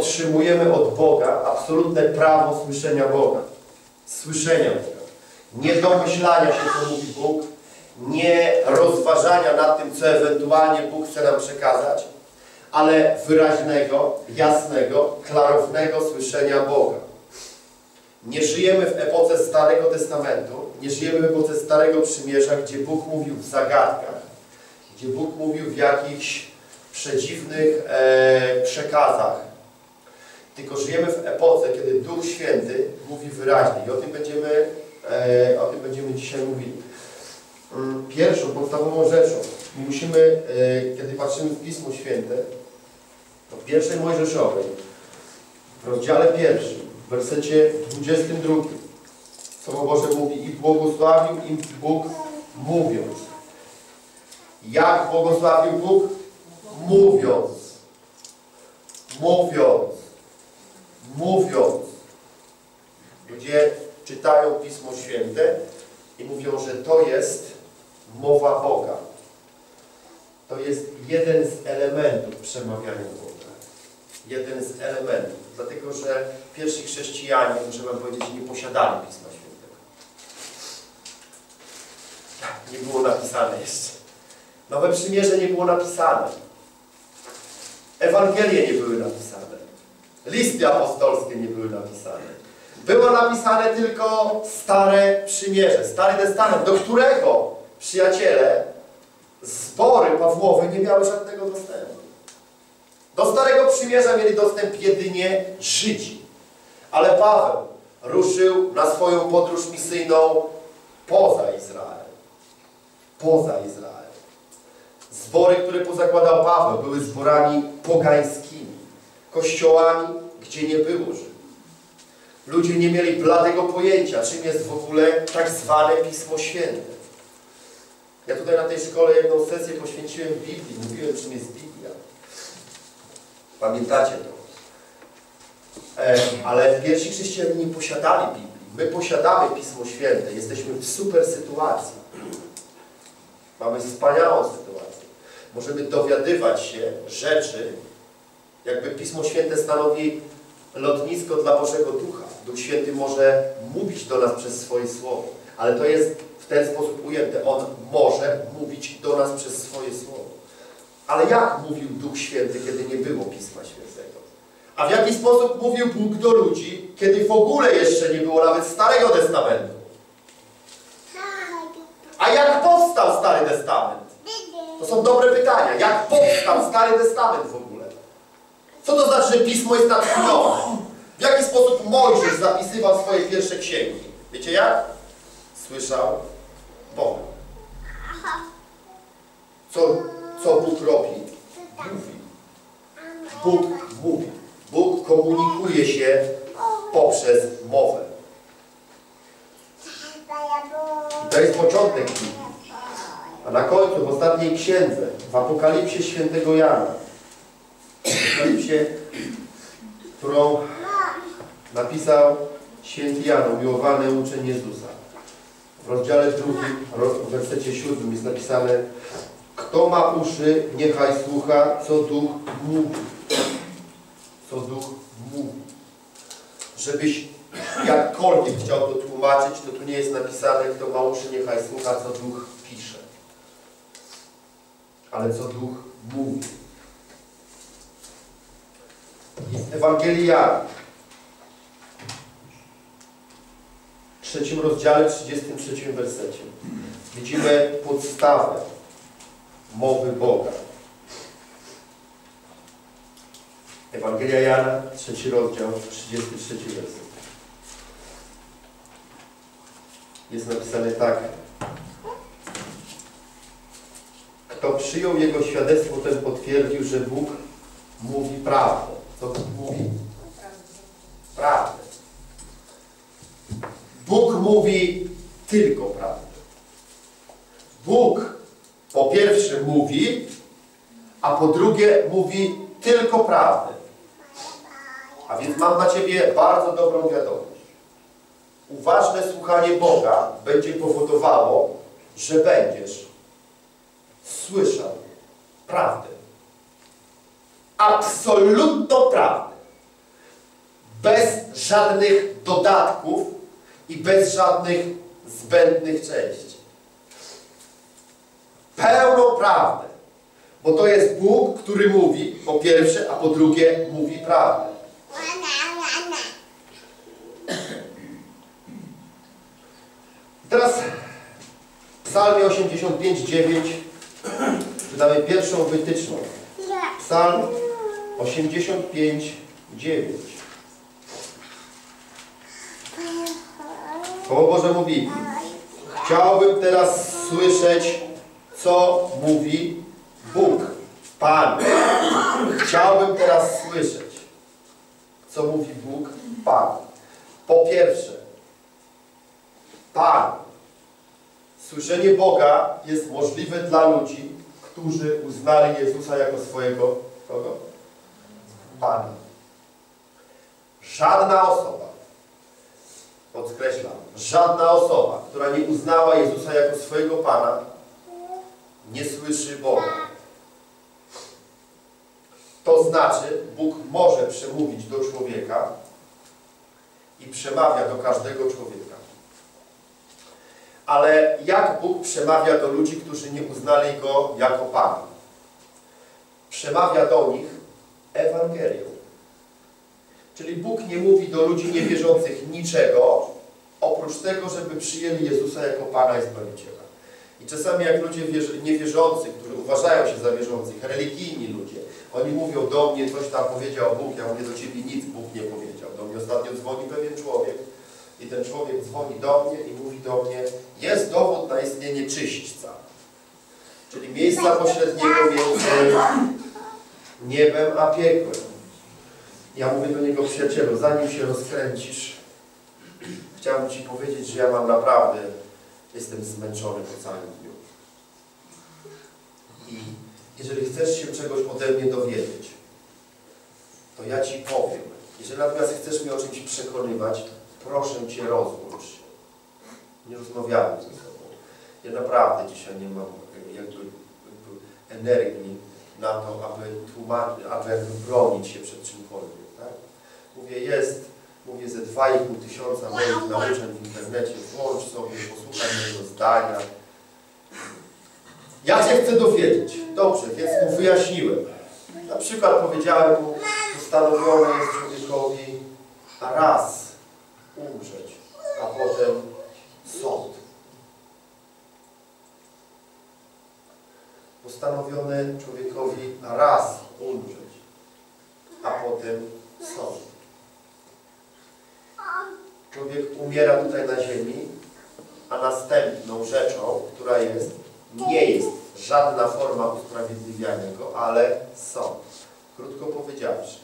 otrzymujemy od Boga absolutne prawo słyszenia Boga. Słyszenia Boga. Nie domyślania się, co mówi Bóg, nie rozważania nad tym, co ewentualnie Bóg chce nam przekazać, ale wyraźnego, jasnego, klarownego słyszenia Boga. Nie żyjemy w epoce Starego Testamentu, nie żyjemy w epoce Starego Przymierza, gdzie Bóg mówił w zagadkach, gdzie Bóg mówił w jakichś przedziwnych e, przekazach. Tylko żyjemy w epoce, kiedy Duch Święty mówi wyraźnie i o tym będziemy, e, o tym będziemy dzisiaj mówili. Mm, Pierwszą, podstawową rzeczą, musimy, e, kiedy patrzymy w Pismo Święte, to w pierwszej Mojżeszowej, w rozdziale pierwszym, w wersecie 22, Słowo Boże mówi i błogosławił im Bóg mówiąc. Jak błogosławił Bóg? Mówiąc. Mówiąc. Mówiąc. Ludzie czytają Pismo Święte i mówią, że to jest mowa Boga. To jest jeden z elementów przemawiania Boga. Jeden z elementów. Dlatego, że pierwsi chrześcijanie, muszę powiedzieć, nie posiadali Pisma Świętego. Nie było napisane jeszcze. Nowe Przymierze nie było napisane. Ewangelie nie były napisane. Listy apostolskie nie były napisane. Było napisane tylko Stare Przymierze, Stary Testament, do którego, przyjaciele, zbory Pawłowe nie miały żadnego dostępu. Do Starego Przymierza mieli dostęp jedynie Żydzi. Ale Paweł ruszył na swoją podróż misyjną poza Izrael. Poza Izrael. Zbory, które pozakładał Paweł, były zborami pogańskimi. Kościołami, gdzie nie było Żydów. Ludzie nie mieli bladego pojęcia, czym jest w ogóle tak zwane Pismo Święte. Ja tutaj na tej szkole jedną sesję poświęciłem Biblii. Mówiłem, czym jest Biblia. Pamiętacie to? E, ale pierwsi chrześcijanie nie posiadali Biblii. My posiadamy Pismo Święte. Jesteśmy w super sytuacji. Mamy wspaniałą sytuację. Możemy dowiadywać się rzeczy, jakby Pismo Święte stanowi lotnisko dla Bożego Ducha. Duch Święty może mówić do nas przez swoje słowo, ale to jest w ten sposób ujęte. On może mówić do nas przez swoje słowo. Ale jak mówił Duch Święty, kiedy nie było Pisma Świętego? A w jaki sposób mówił Bóg do ludzi, kiedy w ogóle jeszcze nie było nawet Starego Testamentu? A jak powstał Stary Testament? To są dobre pytania. Jak powstał Stary Testament w ogóle? Co to znaczy, że Pismo jest natchnione? W jaki sposób Mojżesz zapisywał swoje pierwsze księgi? Wiecie jak? Słyszał Boga. Co, co Bóg robi? Mówi. Bóg mówi. Bóg komunikuje się poprzez mowę. To jest początek. A na końcu, w ostatniej księdze, w Apokalipsie Świętego Jana, Apokalipsie, którą napisał święty Jan, umiłowany uczeń Jezusa. W rozdziale drugim, w wersecie siódmym jest napisane Kto ma uszy, niechaj słucha, co Duch mówi. Co Duch mówi. Żebyś jakkolwiek chciał to tłumaczyć, to tu nie jest napisane, kto ma uszy, niechaj słucha, co Duch pisze. Ale co Duch mówi. Jest Ewangelia w trzecim rozdziale, 33 wersecie. Widzimy podstawę mowy Boga. Ewangelia Jana, trzeci rozdział, 33 werset. Jest napisane tak. Kto przyjął Jego świadectwo, ten potwierdził, że Bóg mówi prawdę. Co Bóg mówi? Prawdę. Bóg mówi tylko prawdę. Bóg po pierwsze mówi, a po drugie mówi tylko prawdę. A więc mam dla Ciebie bardzo dobrą wiadomość. Uważne słuchanie Boga będzie powodowało, że będziesz słyszał prawdę. Absolutną prawdę. Bez żadnych dodatków i bez żadnych zbędnych części. Pełną prawdę. Bo to jest Bóg, który mówi, po pierwsze, a po drugie mówi prawdę. Teraz w psalmie 85:9 czytamy pierwszą wytyczną. Psalm 85:9. Słowo Boże mówi, chciałbym teraz słyszeć, co mówi Bóg, Pan. Chciałbym teraz słyszeć, co mówi Bóg, Pan. Po pierwsze, Pan. Słyszenie Boga jest możliwe dla ludzi, którzy uznali Jezusa jako swojego kogo? Pana. Żadna osoba, podkreślam, żadna osoba, która nie uznała Jezusa jako swojego Pana, nie słyszy Boga. To znaczy, Bóg może przemówić do człowieka i przemawia do każdego człowieka. Ale jak Bóg przemawia do ludzi, którzy nie uznali Go jako Pana? Przemawia do nich Ewangelią. Czyli Bóg nie mówi do ludzi niewierzących niczego, oprócz tego, żeby przyjęli Jezusa jako Pana i Zbawiciela. I czasami jak ludzie niewierzący, którzy uważają się za wierzących, religijni ludzie, oni mówią do mnie, coś tam powiedział Bóg, ja mówię do Ciebie, nic Bóg nie powiedział. Do mnie ostatnio dzwoni pewien człowiek i ten człowiek dzwoni do mnie i mówi do mnie, jest dowód na istnienie czyśćca. Czyli miejsca pośredniego między niebem a piekłem. Ja mówię do niego, przyjacielu, zanim się rozkręcisz, chciałbym Ci powiedzieć, że ja mam naprawdę, jestem zmęczony po całym dniu. I jeżeli chcesz się czegoś ode mnie dowiedzieć, to ja Ci powiem. Jeżeli natomiast chcesz mnie o czymś przekonywać, proszę Cię rozłącz się. Nie rozmawiamy ze sobą. Ja naprawdę dzisiaj nie mam jakby, jakby energii na to, aby aby jakby bronić się przed czymkolwiek. Tak? Mówię, jest, mówię, ze 2,5 tysiąca moich nauczeń w internecie, włącz sobie, posłuchaj mojego zdania. Ja Cię chcę dowiedzieć. Dobrze, więc mu wyjaśniłem. Na przykład powiedziałem mu, postanowione jest człowiekowi raz umrzeć, a potem sąd. Postanowione człowiekowi raz umrzeć, a potem sąd. Człowiek umiera tutaj na ziemi, a następną rzeczą, która jest, nie jest żadna forma usprawiedliwiania go, ale sąd. Krótko powiedziawszy,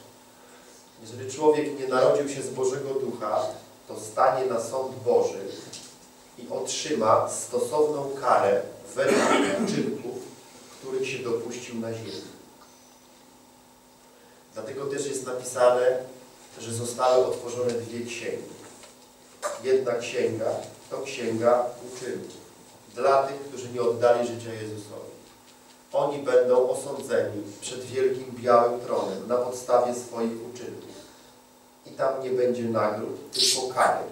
jeżeli człowiek nie narodził się z Bożego Ducha, to stanie na sąd Boży i otrzyma stosowną karę według się dopuścił na ziemi. Dlatego też jest napisane, że zostały otworzone dwie księgi. Jedna księga to księga uczynków dla tych, którzy nie oddali życia Jezusowi. Oni będą osądzeni przed wielkim białym tronem na podstawie swoich uczynków i tam nie będzie nagród, tylko kary.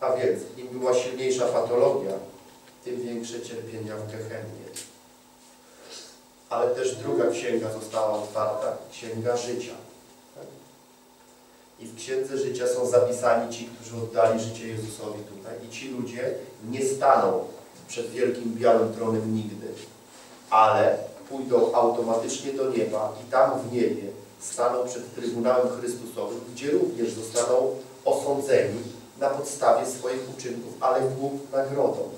A więc im była silniejsza patologia, tym większe cierpienia w Gehenie. Ale też druga księga została otwarta, księga życia. I w księdze życia są zapisani ci, którzy oddali życie Jezusowi tutaj. I ci ludzie nie staną przed wielkim białym tronem nigdy, ale pójdą automatycznie do nieba i tam w niebie staną przed Trybunałem Chrystusowym, gdzie również zostaną osądzeni na podstawie swoich uczynków, ale ku nagrodą.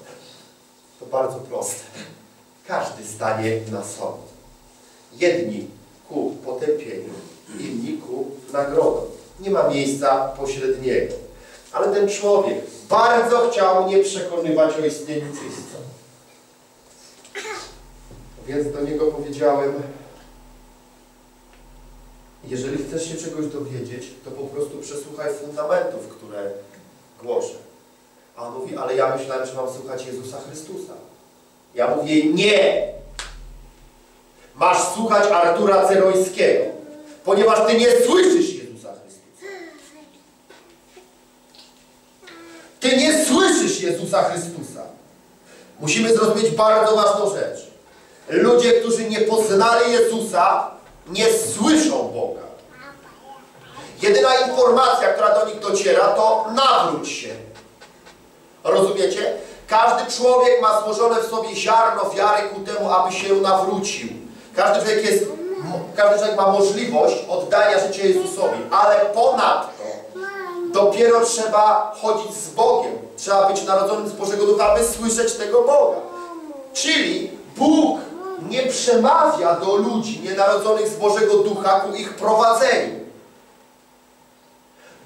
To bardzo proste. Każdy stanie na sąd. Jedni ku potępieniu, inni ku nagrodą. Nie ma miejsca pośredniego. Ale ten człowiek bardzo chciał mnie przekonywać o istnieniu czyśćca. Więc do niego powiedziałem, jeżeli chcesz się czegoś dowiedzieć, to po prostu przesłuchaj fundamentów, które głoszę. A on mówi, ale ja myślałem, że mam słuchać Jezusa Chrystusa. Ja mówię nie. Masz słuchać Artura Cerojskiego, ponieważ ty nie słyszysz Jezusa Chrystusa. Ty nie słyszysz Jezusa Chrystusa. Musimy zrozumieć bardzo ważną rzecz. Ludzie, którzy nie poznali Jezusa, nie słyszą Boga. Jedyna informacja, która do nich dociera, to nawróć się. Rozumiecie? Każdy człowiek ma złożone w sobie ziarno wiary ku temu, aby się nawrócił. Każdy człowiek, jest, każdy człowiek ma możliwość oddania życia Jezusowi, ale ponadto dopiero trzeba chodzić z Bogiem. Trzeba być narodzonym z Bożego Ducha, aby słyszeć tego Boga. Czyli Bóg nie przemawia do ludzi nienarodzonych z Bożego Ducha ku ich prowadzeniu.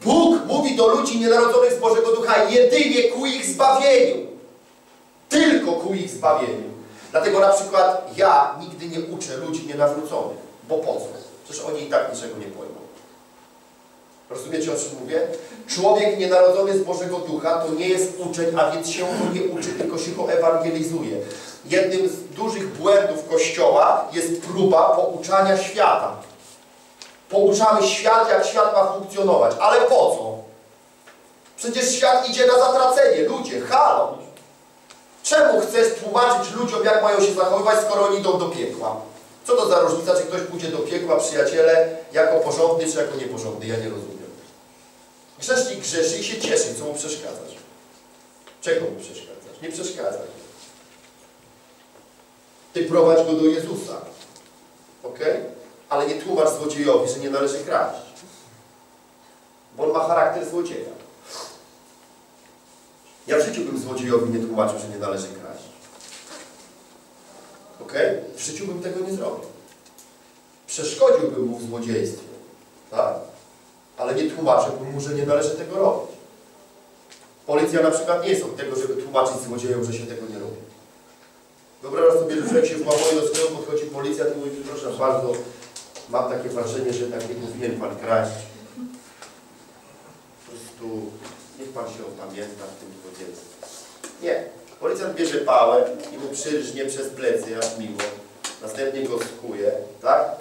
Bóg mówi do ludzi nienarodzonych z Bożego Ducha jedynie ku ich zbawieniu. Tylko ku ich zbawieniu. Dlatego na przykład ja nigdy nie uczę ludzi nienawróconych. Bo po co? Przecież oni i tak niczego nie pojmą. Rozumiecie o czym mówię? Człowiek nienarodzony z Bożego Ducha to nie jest uczeń, a więc się go nie uczy, tylko się go ewangelizuje. Jednym z dużych błędów Kościoła jest próba pouczania świata. Pouczamy świat, jak świat ma funkcjonować. Ale po co? Przecież świat idzie na zatracenie. Ludzie, halo! Czemu chcesz tłumaczyć ludziom, jak mają się zachowywać, skoro oni idą do piekła? Co to za różnica, czy ktoś pójdzie do piekła, przyjaciele, jako porządny, czy jako nieporządny? Ja nie rozumiem. Grzesznik grzeszy i się cieszy, co mu przeszkadzać. Czego mu przeszkadzać? Nie przeszkadzaj. Ty prowadź go do Jezusa. Ok? Ale nie tłumacz złodziejowi, że nie należy kraść. Bo on ma charakter złodzieja. Ja w życiu bym złodziejowi nie tłumaczył, że nie należy kraść. Ok? W życiu bym tego nie zrobił. Przeszkodziłbym mu w złodziejstwie. Tak? Ale nie tłumaczyłbym mu, że nie należy tego robić. Policja na przykład nie jest od tego, żeby tłumaczyć złodziejom, że się tego nie robi. Wyobrażasz sobie, że człowiek się włamuje do sklepu, podchodzi policja i mówi, proszę bardzo, mam takie wrażenie, że tak nie powinien Pan kraść. Po prostu niech Pan się opamięta w tym złodziejstwie. Nie. Policjant bierze pałę i mu przyrżnie przez plecy, jak miło. Następnie go skuje, tak?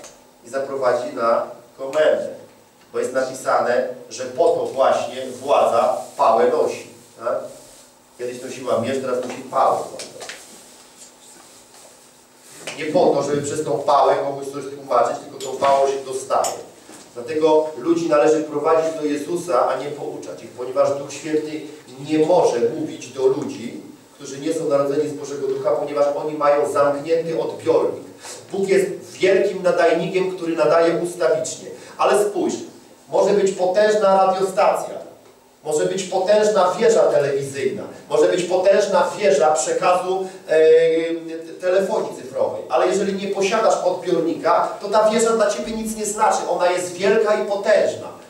I zaprowadzi na komendę. Bo jest napisane, że po to właśnie władza pałę nosi. Tak? Kiedyś nosiła miecz, teraz nosi pałę. Nie po to, żeby przez tą pałę komuś coś tłumaczyć, tylko tą pałą się dostaje. Dlatego ludzi należy prowadzić do Jezusa, a nie pouczać ich, ponieważ Duch Święty nie może mówić do ludzi, którzy nie są narodzeni z Bożego Ducha, ponieważ oni mają zamknięty odbiornik. Bóg jest wielkim nadajnikiem, który nadaje ustawicznie. Ale spójrz, może być potężna radiostacja, może być potężna wieża telewizyjna, może być potężna wieża przekazu e, telefonii cyfrowej, ale jeżeli nie posiadasz odbiornika, to ta wieża dla Ciebie nic nie znaczy. Ona jest wielka i potężna.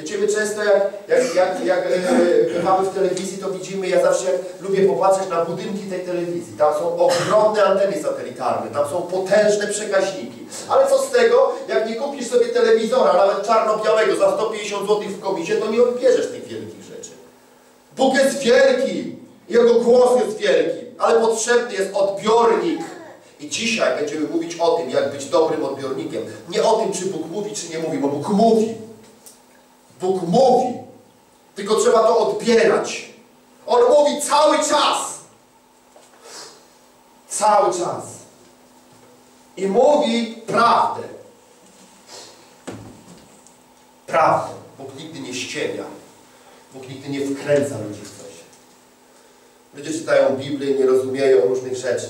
Wiecie, my często jak, jak, jak, jak e, w telewizji, to widzimy, ja zawsze lubię popatrzeć na budynki tej telewizji. Tam są ogromne anteny satelitarne, tam są potężne przekaźniki. Ale co z tego, jak nie kupisz sobie telewizora, nawet czarno-białego za 150 zł w komisie, to nie odbierzesz tych wielkich rzeczy. Bóg jest wielki, Jego głos jest wielki, ale potrzebny jest odbiornik. I dzisiaj będziemy mówić o tym, jak być dobrym odbiornikiem. Nie o tym, czy Bóg mówi, czy nie mówi, bo Bóg mówi. Bóg mówi, tylko trzeba to odbierać. On mówi cały czas. Cały czas. I mówi prawdę. Prawdę. Bóg nigdy nie ściemia. Bóg nigdy nie wkręca ludzi w coś. Ludzie czytają Biblię i nie rozumieją różnych rzeczy.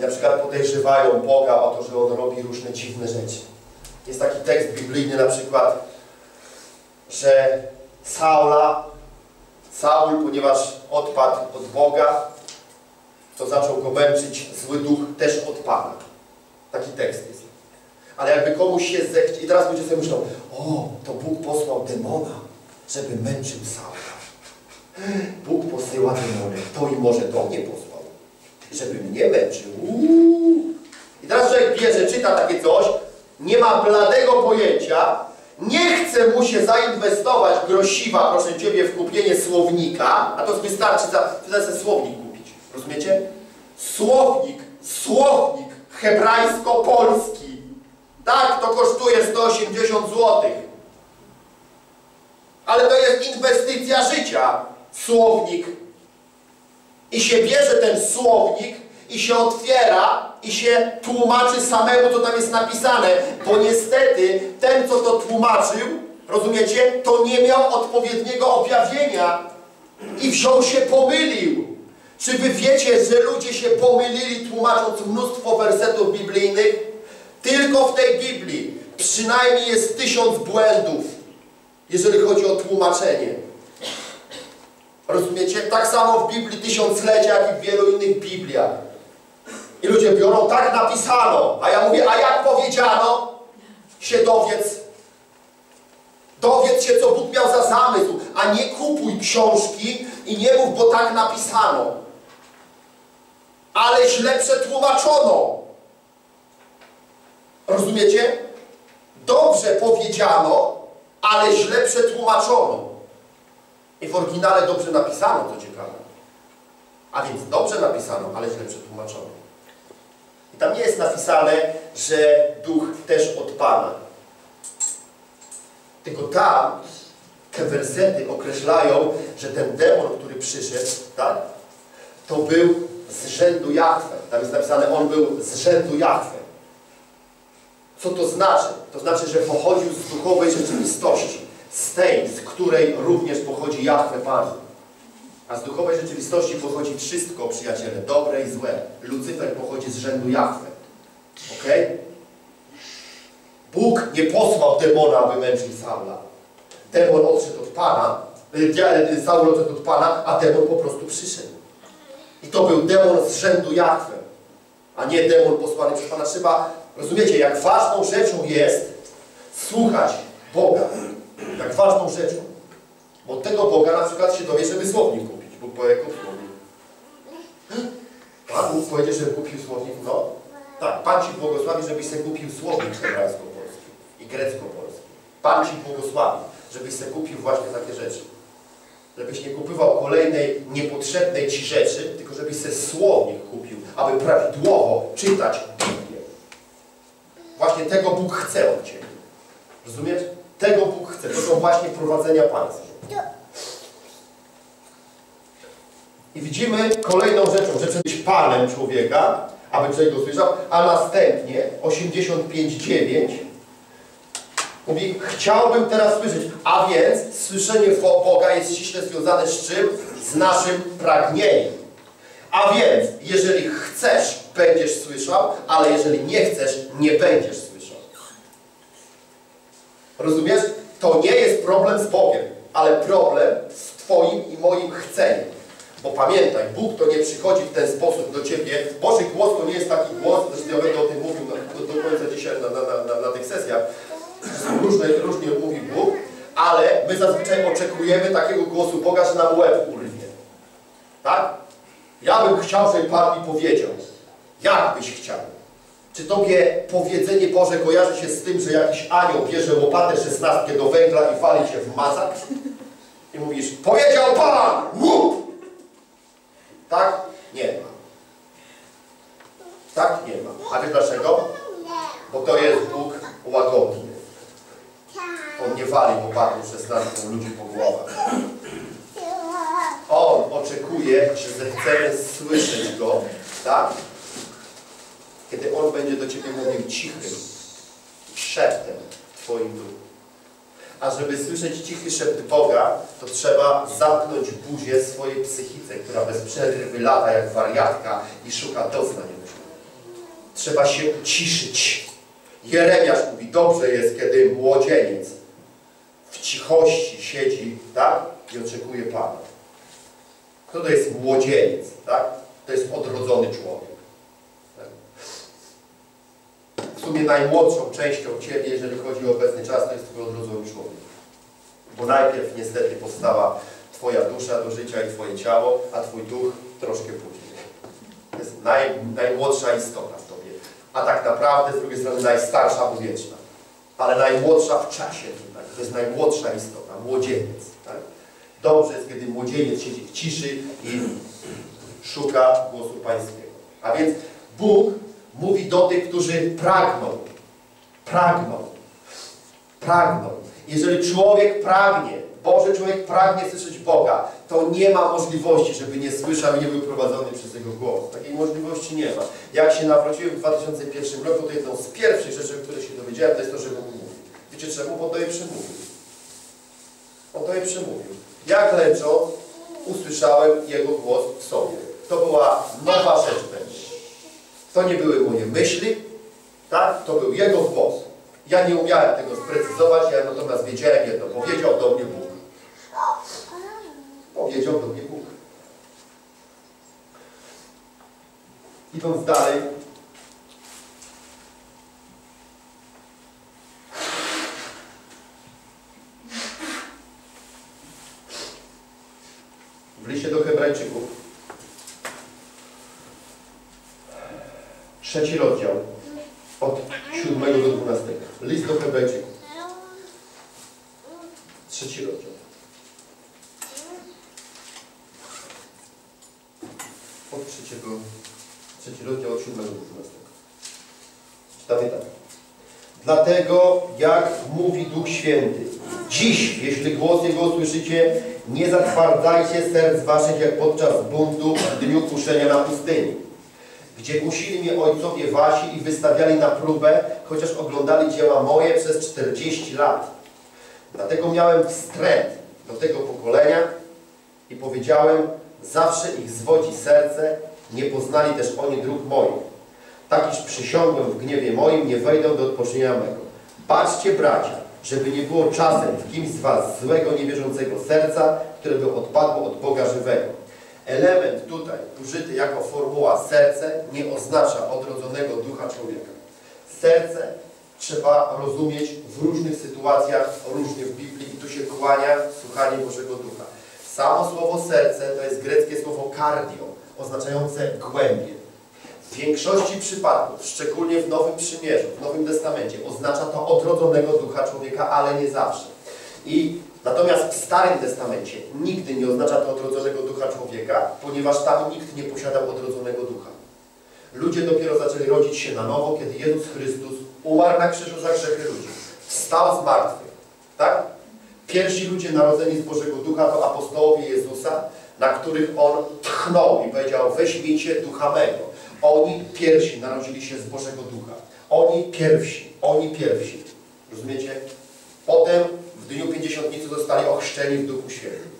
Na przykład podejrzewają Boga o to, że On robi różne dziwne rzeczy. Jest taki tekst biblijny na przykład że Saula, Saul, ponieważ odpadł od Boga, to zaczął go męczyć zły duch też od Pana. Taki tekst jest. Ale jakby komuś się zechciał, i teraz ludzie sobie myślą, o, to Bóg posłał demona, żeby męczył Saula. Bóg posyła demony, to i może to mnie posłał, żeby mnie męczył. Uuu. I teraz człowiek bierze, czyta takie coś, nie ma bladego pojęcia, nie chce mu się zainwestować grosiwa, proszę Ciebie, w kupienie słownika, a to wystarczy za tyle sobie słownik kupić. Rozumiecie? Słownik, słownik hebrajsko-polski. Tak, to kosztuje 180 zł. Ale to jest inwestycja życia. Słownik. I się bierze ten słownik i się otwiera i się tłumaczy samemu, co tam jest napisane. Bo niestety ten, co to tłumaczył, rozumiecie, to nie miał odpowiedniego objawienia i wziął się pomylił. Czy wy wiecie, że ludzie się pomylili tłumacząc mnóstwo wersetów biblijnych? Tylko w tej Biblii przynajmniej jest tysiąc błędów, jeżeli chodzi o tłumaczenie. Rozumiecie? Tak samo w Biblii tysiąclecia, jak i w wielu innych Bibliach. I ludzie biorą, tak napisano, a ja mówię, a jak powiedziano? Się dowiedz. Dowiedz się, co Bóg miał za zamysł, a nie kupuj książki i nie mów, bo tak napisano. Ale źle przetłumaczono. Rozumiecie? Dobrze powiedziano, ale źle przetłumaczono. I w oryginale dobrze napisano, co ciekawe. A więc dobrze napisano, ale źle przetłumaczono. I tam nie jest napisane, że duch też od Pana. Tylko tam te wersety określają, że ten demon, który przyszedł, tak, to był z rzędu Jachwę. Tam jest napisane, on był z rzędu Jachwę. Co to znaczy? To znaczy, że pochodził z duchowej rzeczywistości, z tej, z której również pochodzi Jachwę Pan. A z duchowej rzeczywistości pochodzi wszystko, przyjaciele, dobre i złe. Lucyfer pochodzi z rzędu Jachwę. Ok? Bóg nie posłał demona, aby męczył Saula. Demon odszedł od Pana, y, Saul odszedł od Pana, a demon po prostu przyszedł. I to był demon z rzędu Jachwę, a nie demon posłany przez Pana. Trzeba, rozumiecie, jak ważną rzeczą jest słuchać Boga. Jak ważną rzeczą. Bo tego Boga na przykład się dowie, żeby słownik kupić. Bóg powie, kup słownik. Pan Bóg powiedzie, że kupił słownik, no. Tak, Pan Ci błogosławi, żebyś sobie kupił słownik hebrajsko-polski i grecko-polski. Pan Ci błogosławi, żebyś sobie kupił właśnie takie rzeczy. Żebyś nie kupywał kolejnej niepotrzebnej Ci rzeczy, tylko żebyś sobie słownik kupił, aby prawidłowo czytać Biblię. Właśnie tego Bóg chce od Ciebie. Rozumiesz? Tego Bóg chce. To są właśnie prowadzenia państwa. I widzimy kolejną rzeczą, że przed być Panem człowieka, aby człowiek go słyszał, a następnie 85.9 mówi, chciałbym teraz słyszeć, a więc słyszenie Boga jest ściśle związane z czym? Z naszym pragnieniem. A więc, jeżeli chcesz, będziesz słyszał, ale jeżeli nie chcesz, nie będziesz słyszał. Rozumiesz? To nie jest problem z Bogiem, ale problem z Twoim i moim chceniem. Bo pamiętaj, Bóg to nie przychodzi w ten sposób do Ciebie. Boży głos to nie jest taki głos, zresztą ja będę o tym mówił do, do końca dzisiaj na, na, na, na tych sesjach. Różne, różnie mówi Bóg, ale my zazwyczaj oczekujemy takiego głosu Boga, że nam łeb urwie. Tak? Ja bym chciał, żeby Pan mi powiedział. Jak byś chciał? Czy Tobie powiedzenie Boże kojarzy się z tym, że jakiś anioł bierze łopatę szesnastkę do węgla i wali Cię w mazak? I mówisz, powiedział Pan! Łup! Tak? Nie ma. Tak nie ma. A wiesz dlaczego? Bo to jest Bóg łagodny. On nie wali łopatą szesnastką ludzi po głowach. On oczekuje, że zechcemy słyszeć Go, tak? Kiedy On będzie do Ciebie mówił cichym szeptem Twoim duchu. A żeby słyszeć cichy szept Boga, to trzeba zamknąć buzię swojej psychice, która bez przerwy lata jak wariatka i szuka doznań Trzeba się uciszyć. Jeremiasz mówi, dobrze jest, kiedy młodzieniec w cichości siedzi, tak? I oczekuje Pana. Kto to jest młodzieniec, tak? To jest odrodzony człowiek. Tak? W sumie najmłodszą częścią Ciebie, jeżeli chodzi o obecny czas, to jest Twój odrodzony człowiek. Bo najpierw niestety powstała Twoja dusza do życia i Twoje ciało, a Twój duch troszkę później. To jest naj, najmłodsza istota w Tobie. A tak naprawdę z drugiej strony najstarsza, bo wieczna. Ale najmłodsza w czasie tutaj. To jest najmłodsza istota, młodzieniec. Tak? Dobrze jest, kiedy młodzieniec siedzi w ciszy i szuka głosu Pańskiego. A więc Bóg mówi do tych, którzy pragną. Pragną. Pragną. Jeżeli człowiek pragnie Boży człowiek pragnie słyszeć Boga, to nie ma możliwości, żeby nie słyszał i nie był prowadzony przez Jego głos. Takiej możliwości nie ma. Jak się nawróciłem w 2001 roku, to jedną z pierwszych rzeczy, o się dowiedziałem, to jest to, że Bóg mówi. Wiecie czemu? Bo to je przemówił. On to je przemówił. Jak lecząc, usłyszałem Jego głos w sobie. To była nowa rzecz mnie. To nie były moje myśli, tak? To był Jego głos. Ja nie umiałem tego sprecyzować, ja natomiast wiedziałem jedno. Powiedział do mnie Bóg. Powiedział do mnie Bóg. Idąc dalej, w liście do Hebrajczyków, trzeci rozdział, od 7 do 12. List do Hebrajczyków, trzeci rozdział. Od trzeciego, trzeci rozdział, od 7 do 12. Czytamy tak. Dlatego, jak mówi Duch Święty, dziś, jeśli głos Jego usłyszycie, nie zatwardzajcie serc waszych jak podczas buntu w dniu kuszenia na pustyni, gdzie kusili mnie ojcowie wasi i wystawiali na próbę, chociaż oglądali dzieła moje przez 40 lat. Dlatego miałem wstręt do tego pokolenia i powiedziałem, zawsze ich zwodzi serce, nie poznali też oni dróg moich. Tak iż przysiągłem w gniewie moim, nie wejdą do odpocznienia mego. Patrzcie, bracia, żeby nie było czasem w kimś z was złego, niewierzącego serca, które by odpadło od Boga żywego. Element tutaj użyty jako formuła serce nie oznacza odrodzonego ducha człowieka. Serce trzeba rozumieć w różnych sytuacjach, różnie w Biblii i tu się kłania słuchanie Bożego Ducha. Samo słowo serce to jest greckie słowo cardio, oznaczające głębie. W większości przypadków, szczególnie w Nowym Przymierzu, w Nowym Testamencie, oznacza to odrodzonego ducha człowieka, ale nie zawsze. I natomiast w Starym Testamencie nigdy nie oznacza to odrodzonego ducha człowieka, ponieważ tam nikt nie posiadał odrodzonego ducha. Ludzie dopiero zaczęli rodzić się na nowo, kiedy Jezus Chrystus umarł na krzyżu za grzechy ludzi. Wstał z martwych. Tak? Pierwsi ludzie narodzeni z Bożego Ducha to apostołowie Jezusa, na których On tchnął i powiedział, weźmijcie ducha mego. Oni pierwsi narodzili się z Bożego Ducha. Oni pierwsi, oni pierwsi. Rozumiecie? Potem dniu Pięćdziesiątnicy zostali ochrzczeni w Duchu Świętym.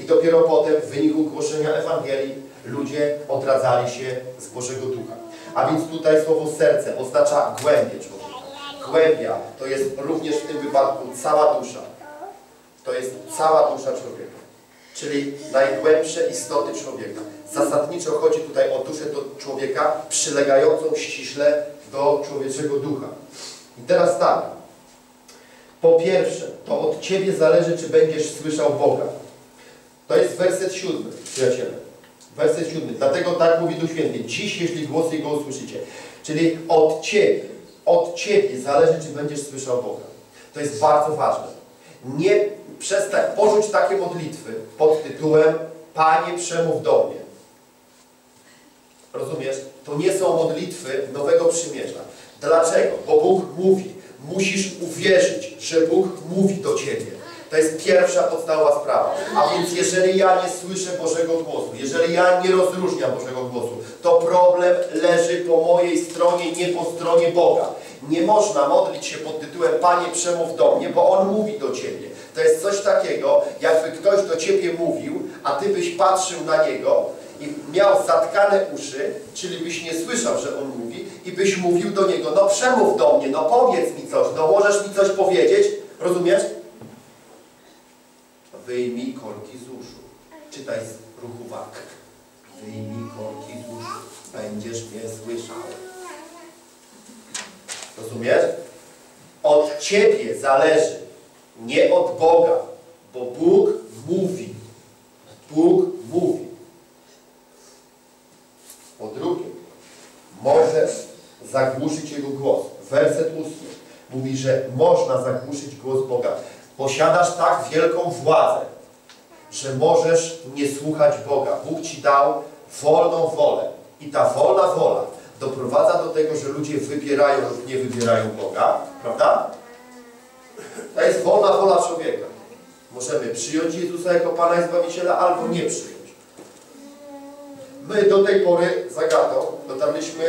I dopiero potem w wyniku głoszenia Ewangelii ludzie odradzali się z Bożego Ducha. A więc tutaj słowo serce oznacza głębie człowieka. Głębia to jest również w tym wypadku cała dusza. To jest cała dusza człowieka. Czyli najgłębsze istoty człowieka. Zasadniczo chodzi tutaj o duszę do człowieka przylegającą ściśle do człowieczego ducha. I teraz tak. Po pierwsze, to od Ciebie zależy, czy będziesz słyszał Boga. To jest werset siódmy, przyjaciele. Werset siódmy. Dlatego tak mówi Duch Święty. Dziś, jeśli głos Jego usłyszycie. Czyli od Ciebie, od Ciebie zależy, czy będziesz słyszał Boga. To jest bardzo ważne. Nie przestań, porzuć takie modlitwy pod tytułem Panie przemów do mnie. Rozumiesz? To nie są modlitwy Nowego Przymierza. Dlaczego? Bo Bóg mówi. Musisz uwierzyć, że Bóg mówi do Ciebie. To jest pierwsza podstawowa sprawa. A więc jeżeli ja nie słyszę Bożego głosu, jeżeli ja nie rozróżniam Bożego głosu, to problem leży po mojej stronie, nie po stronie Boga. Nie można modlić się pod tytułem Panie przemów do mnie, bo On mówi do Ciebie. To jest coś takiego, jakby ktoś do Ciebie mówił, a Ty byś patrzył na Niego i miał zatkane uszy, czyli byś nie słyszał, że On mówi i byś mówił do Niego, no przemów do mnie, no powiedz mi coś, no możesz mi coś powiedzieć, rozumiesz? Wyjmij korki z uszu. Czytaj z ruchu wak. Wyjmij korki z uszu. Będziesz mnie słyszał. Rozumiesz? Od Ciebie zależy, nie od Boga, bo Bóg mówi. Bóg mówi. Po drugie, możesz zagłuszyć Jego głos. Werset ósmy mówi, że można zagłuszyć głos Boga. Posiadasz tak wielką władzę, że możesz nie słuchać Boga. Bóg Ci dał wolną wolę. I ta wolna wola doprowadza do tego, że ludzie wybierają lub nie wybierają Boga. Prawda? To jest wolna wola człowieka. Możemy przyjąć Jezusa jako Pana i Zbawiciela, albo nie przyjąć. My do tej pory z Agatą dotarliśmy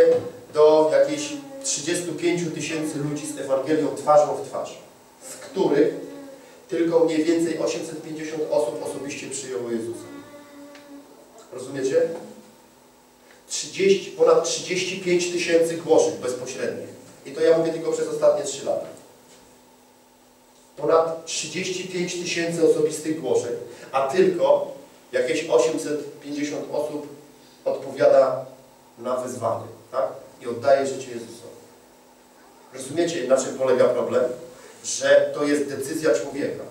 do jakichś 35 tysięcy ludzi z Ewangelią twarzą w twarz, z których tylko mniej więcej 850 osób osobiście przyjęło Jezusa. Rozumiecie? 30, ponad 35 tysięcy głoszeń bezpośrednich. I to ja mówię tylko przez ostatnie 3 lata. Ponad 35 tysięcy osobistych głoszeń, a tylko jakieś 850 osób odpowiada na wyzwanie, tak? I oddaje życie Jezusowi. Rozumiecie, na czym polega problem? Że to jest decyzja człowieka.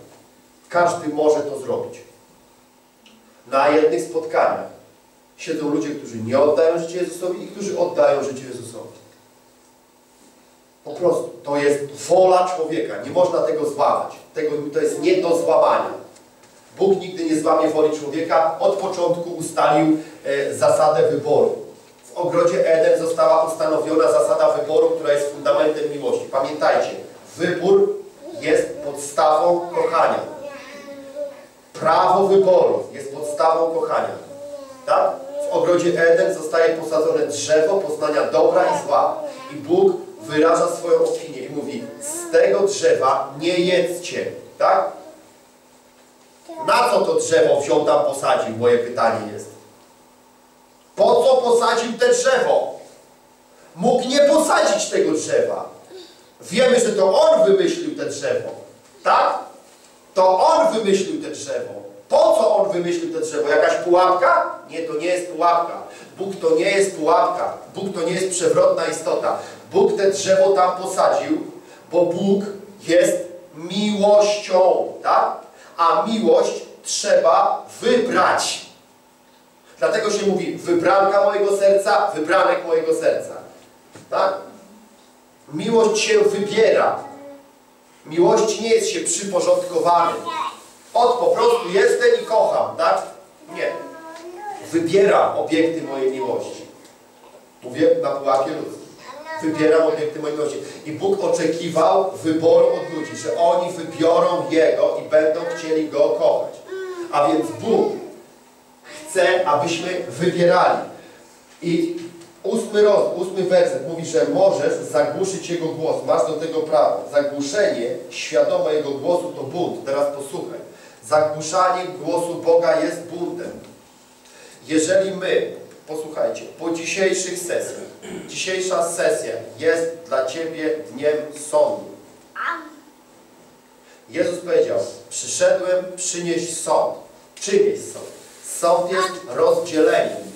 Każdy może to zrobić. Na jednych spotkaniach siedzą ludzie, którzy nie oddają życia Jezusowi i którzy oddają życie Jezusowi. Po prostu. To jest wola człowieka. Nie można tego złamać. Tego, to jest nie do złamania. Bóg nigdy nie złamie woli człowieka. Od początku ustalił e, zasadę wyboru. W ogrodzie Eden została ustanowiona zasada wyboru, która jest fundamentem miłości. Pamiętajcie, wybór jest podstawą kochania. Prawo wyboru jest podstawą kochania. Tak? W ogrodzie Eden zostaje posadzone drzewo poznania dobra i zła. I Bóg wyraża swoją opinię i mówi, z tego drzewa nie jedzcie. Tak? Na co to drzewo wziął tam posadził? Moje pytanie jest. Po co posadził te drzewo? Mógł nie posadzić tego drzewa. Wiemy, że to On wymyślił te drzewo. Tak? To On wymyślił te drzewo. Po co On wymyślił te drzewo? Jakaś pułapka? Nie, to nie jest pułapka. Bóg to nie jest pułapka. Bóg to nie jest przewrotna istota. Bóg te drzewo tam posadził, bo Bóg jest miłością, tak? A miłość trzeba wybrać. Dlatego się mówi wybranka mojego serca, wybranek mojego serca. Tak? Miłość się wybiera. Miłość nie jest się przyporządkowany. Od po prostu jestem i kocham, tak? Nie. Wybieram obiekty mojej miłości. Mówię na pułapie ludzkim. Wybieram obiekty mojej miłości. I Bóg oczekiwał wyboru od ludzi, że oni wybiorą Jego i będą chcieli Go kochać. A więc Bóg chce, abyśmy wybierali. I ósmy, roz, ósmy werset mówi, że możesz zagłuszyć Jego głos. Masz do tego prawo. Zagłuszenie świadome Jego głosu to bunt. Teraz posłuchaj. Zagłuszanie głosu Boga jest buntem. Jeżeli my, posłuchajcie, po dzisiejszych sesjach, dzisiejsza sesja jest dla Ciebie dniem sądu. Jezus powiedział, przyszedłem przynieść sąd. Jest sąd? Sąd jest rozdzieleniem.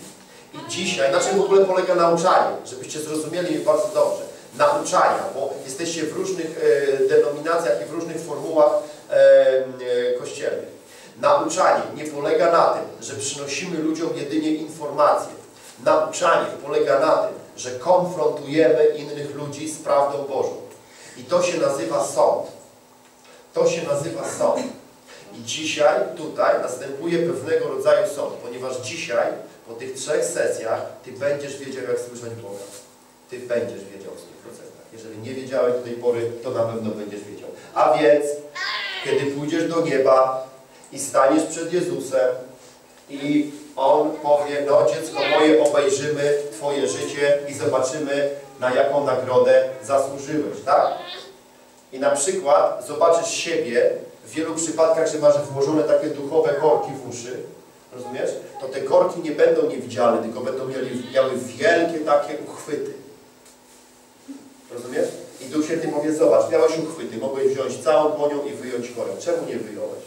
I dzisiaj, na czym w ogóle polega nauczanie? Żebyście zrozumieli bardzo dobrze. Nauczania, bo jesteście w różnych e, denominacjach i w różnych formułach e, e, kościelnych. Nauczanie nie polega na tym, że przynosimy ludziom jedynie informacje. Nauczanie polega na tym, że konfrontujemy innych ludzi z prawdą Bożą. I to się nazywa sąd. To się nazywa sąd. I dzisiaj tutaj następuje pewnego rodzaju sąd, ponieważ dzisiaj, po tych trzech sesjach, Ty będziesz wiedział, jak słyszeć Boga. Ty będziesz wiedział w 100%. Jeżeli nie wiedziałeś do tej pory, to na pewno będziesz wiedział. A więc, kiedy pójdziesz do nieba i staniesz przed Jezusem i On powie, no dziecko moje, obejrzymy Twoje życie i zobaczymy, na jaką nagrodę zasłużyłeś, tak? I na przykład zobaczysz siebie w wielu przypadkach, że masz włożone takie duchowe korki w uszy, rozumiesz? To te korki nie będą niewidzialne, tylko będą mieli, miały wielkie takie uchwyty. Rozumiesz? I Duch Święty powie, zobacz, miałeś uchwyty, mogłeś wziąć całą dłonią i wyjąć korek. Czemu nie wyjąłeś?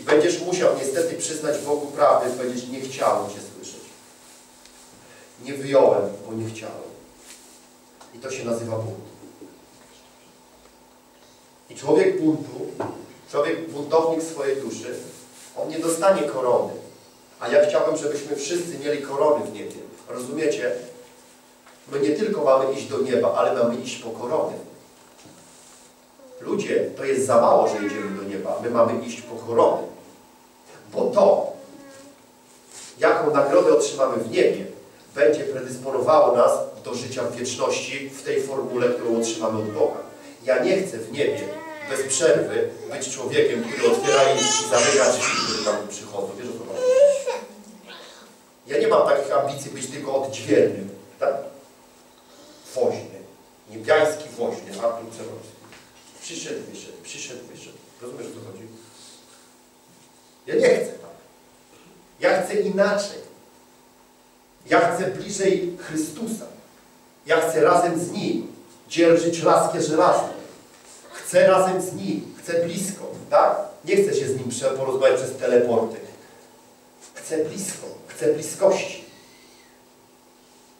I będziesz musiał niestety przyznać Bogu prawdę powiedzieć, nie chciałem Cię słyszeć. Nie wyjąłem, bo nie chciałem. I to się nazywa bunt. I człowiek buntu, człowiek buntownik swojej duszy, on nie dostanie korony. A ja chciałbym, żebyśmy wszyscy mieli korony w niebie. Rozumiecie? My nie tylko mamy iść do nieba, ale mamy iść po korony. Ludzie, to jest za mało, że jedziemy do nieba. My mamy iść po korony. Bo to, jaką nagrodę otrzymamy w niebie, będzie predysponowało nas do życia w wieczności w tej formule, którą otrzymamy od Boga. Ja nie chcę w niebie bez przerwy być człowiekiem, który otwiera i zamyka drzwi, które tam przychodzą. Wiesz o co chodzi? Ja nie mam takich ambicji być tylko odźwiernym, tak? Woźny. Niebiański woźny, Artur Przewodniczący. Przyszedł, wyszedł, przyszedł, wyszedł. Rozumiesz o co chodzi? Ja nie chcę tak. Ja chcę inaczej. Ja chcę bliżej Chrystusa. Ja chcę razem z Nim dzierżyć laskę żelazną. Chcę razem z Nim. Chcę blisko, tak? Nie chcę się z Nim porozmawiać przez teleporty. Chcę blisko. Chcę bliskości.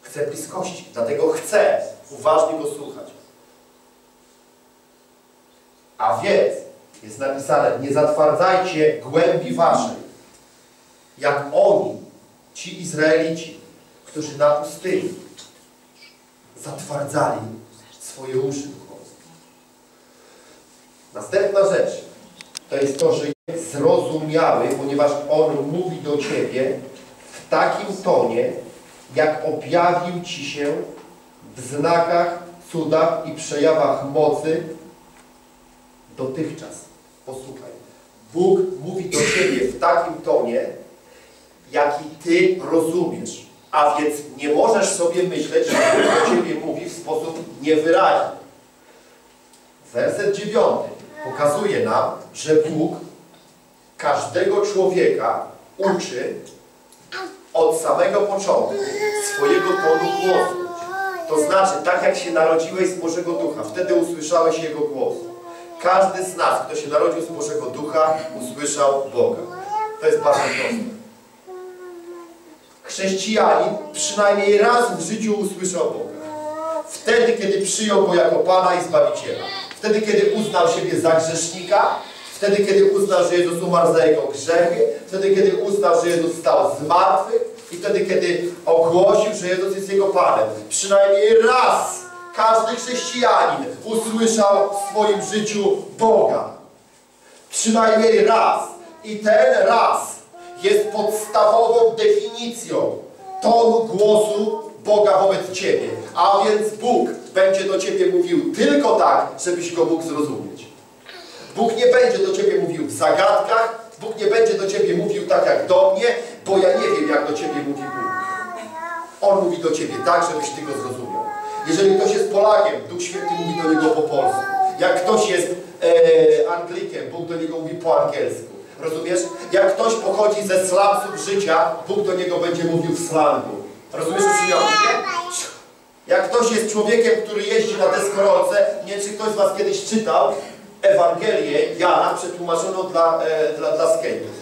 Chcę bliskości. Dlatego chcę uważnie Go słuchać. A więc jest napisane, nie zatwardzajcie głębi waszej, jak oni, ci Izraelici, którzy na pustyni zatwardzali swoje uszy. Następna rzecz to jest to, że jest zrozumiały, ponieważ On mówi do Ciebie w takim tonie, jak objawił Ci się w znakach, cudach i przejawach mocy dotychczas. Posłuchaj. Bóg mówi do Ciebie w takim tonie, jaki Ty rozumiesz. A więc nie możesz sobie myśleć, że Bóg do Ciebie mówi w sposób niewyraźny. Werset dziewiąty pokazuje nam, że Bóg każdego człowieka uczy od samego początku swojego tonu głosu. To znaczy, tak jak się narodziłeś z Bożego Ducha, wtedy usłyszałeś Jego głos. Każdy z nas, kto się narodził z Bożego Ducha, usłyszał Boga. To jest bardzo proste. Chrześcijanin przynajmniej raz w życiu usłyszał Boga. Wtedy, kiedy przyjął Go jako Pana i Zbawiciela. Wtedy, kiedy uznał siebie za grzesznika. Wtedy, kiedy uznał, że Jezus umarł za jego grzechy. Wtedy, kiedy uznał, że Jezus stał z martwych. I wtedy, kiedy ogłosił, że Jezus jest Jego Panem. Przynajmniej raz każdy chrześcijanin usłyszał w swoim życiu Boga. Przynajmniej raz. I ten raz jest podstawową definicją tonu głosu Boga wobec Ciebie. A więc Bóg będzie do Ciebie mówił tylko tak, żebyś Go mógł zrozumieć. Bóg nie będzie do Ciebie mówił w zagadkach, Bóg nie będzie do Ciebie mówił tak jak do mnie, bo ja nie wiem, jak do Ciebie mówi Bóg. On mówi do Ciebie tak, żebyś Ty Go zrozumiał. Jeżeli ktoś jest Polakiem, Duch Święty mówi do niego po polsku. Jak ktoś jest e, Anglikiem, Bóg do niego mówi po angielsku. Rozumiesz? Jak ktoś pochodzi ze slumsów życia, Bóg do niego będzie mówił w slangu. Rozumiesz, mówię? Jak ktoś jest człowiekiem, który jeździ na deskorolce, nie czy ktoś z Was kiedyś czytał Ewangelię Jana przetłumaczoną dla, e, dla, dla skate'ów.